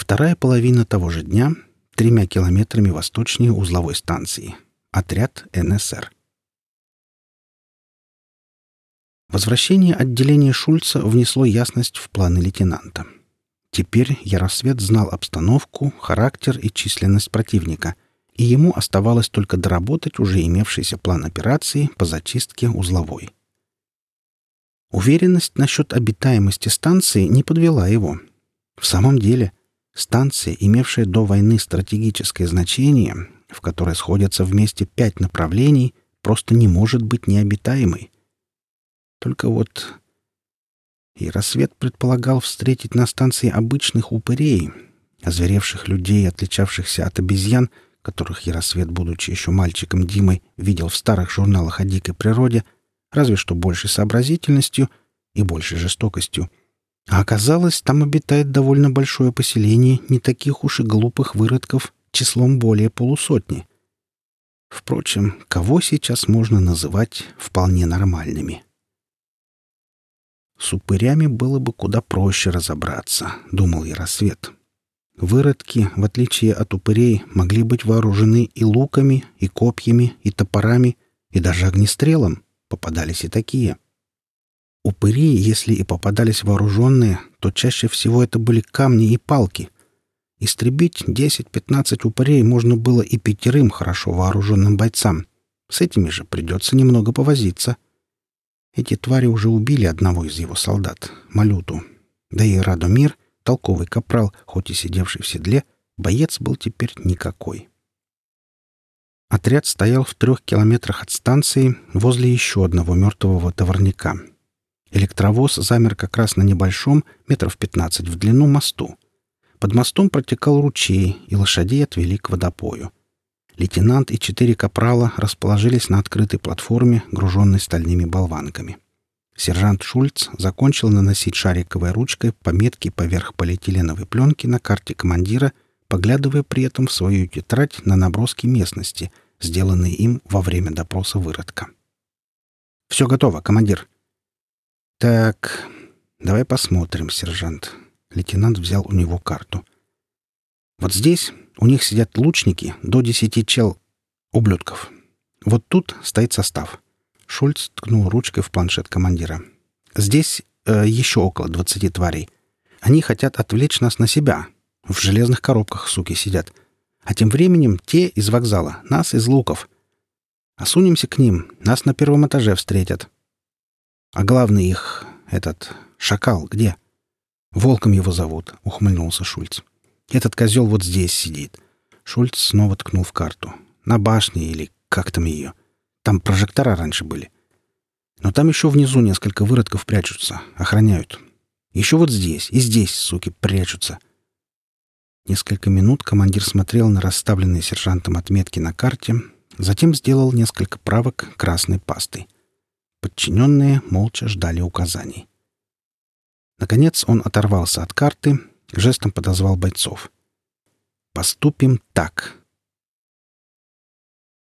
Вторая половина того же дня — тремя километрами восточнее узловой станции. Отряд НСР. Возвращение отделения Шульца внесло ясность в планы лейтенанта. Теперь Яросвет знал обстановку, характер и численность противника, и ему оставалось только доработать уже имевшийся план операции по зачистке узловой. Уверенность насчет обитаемости станции не подвела его. В самом деле, станция, имевшая до войны стратегическое значение, в которой сходятся вместе пять направлений, просто не может быть необитаемой. Только вот и рассвет предполагал встретить на станции обычных упырей, озверевших людей, отличавшихся от обезьян, которых Яросвет, будучи еще мальчиком Димой, видел в старых журналах о дикой природе, разве что большей сообразительностью и большей жестокостью. А оказалось, там обитает довольно большое поселение не таких уж и глупых выродков числом более полусотни. Впрочем, кого сейчас можно называть вполне нормальными? — с упырями было бы куда проще разобраться, думал Яросвет. Выродки, в отличие от упырей, могли быть вооружены и луками, и копьями, и топорами, и даже огнестрелом. Попадались и такие. Упыри, если и попадались вооруженные, то чаще всего это были камни и палки. Истребить 10-15 упырей можно было и пятерым хорошо вооруженным бойцам. С этими же придется немного повозиться — эти твари уже убили одного из его солдат, Малюту. Да и Радомир, толковый капрал, хоть и сидевший в седле, боец был теперь никакой. Отряд стоял в трех километрах от станции возле еще одного мертвого товарняка. Электровоз замер как раз на небольшом, метров пятнадцать в длину, мосту. Под мостом протекал ручей, и лошадей отвели к водопою. Лейтенант и четыре капрала расположились на открытой платформе, груженной стальными болванками. Сержант Шульц закончил наносить шариковой ручкой пометки поверх полиэтиленовой пленки на карте командира, поглядывая при этом в свою тетрадь на наброски местности, сделанные им во время допроса выродка. «Все готово, командир». «Так, давай посмотрим, сержант». Лейтенант взял у него карту. «Вот здесь у них сидят лучники до десяти чел... ублюдков. Вот тут стоит состав. Шульц ткнул ручкой в планшет командира. Здесь э, еще около двадцати тварей. Они хотят отвлечь нас на себя. В железных коробках, суки, сидят. А тем временем те из вокзала, нас из луков. Осунемся к ним, нас на первом этаже встретят. А главный их, этот, шакал, где? Волком его зовут, ухмыльнулся Шульц. Этот козел вот здесь сидит. Шульц снова ткнул в карту. На башне или как там ее. Там прожектора раньше были. Но там еще внизу несколько выродков прячутся, охраняют. Еще вот здесь и здесь, суки, прячутся. Несколько минут командир смотрел на расставленные сержантом отметки на карте, затем сделал несколько правок красной пастой. Подчиненные молча ждали указаний. Наконец он оторвался от карты Жестом подозвал бойцов. «Поступим так.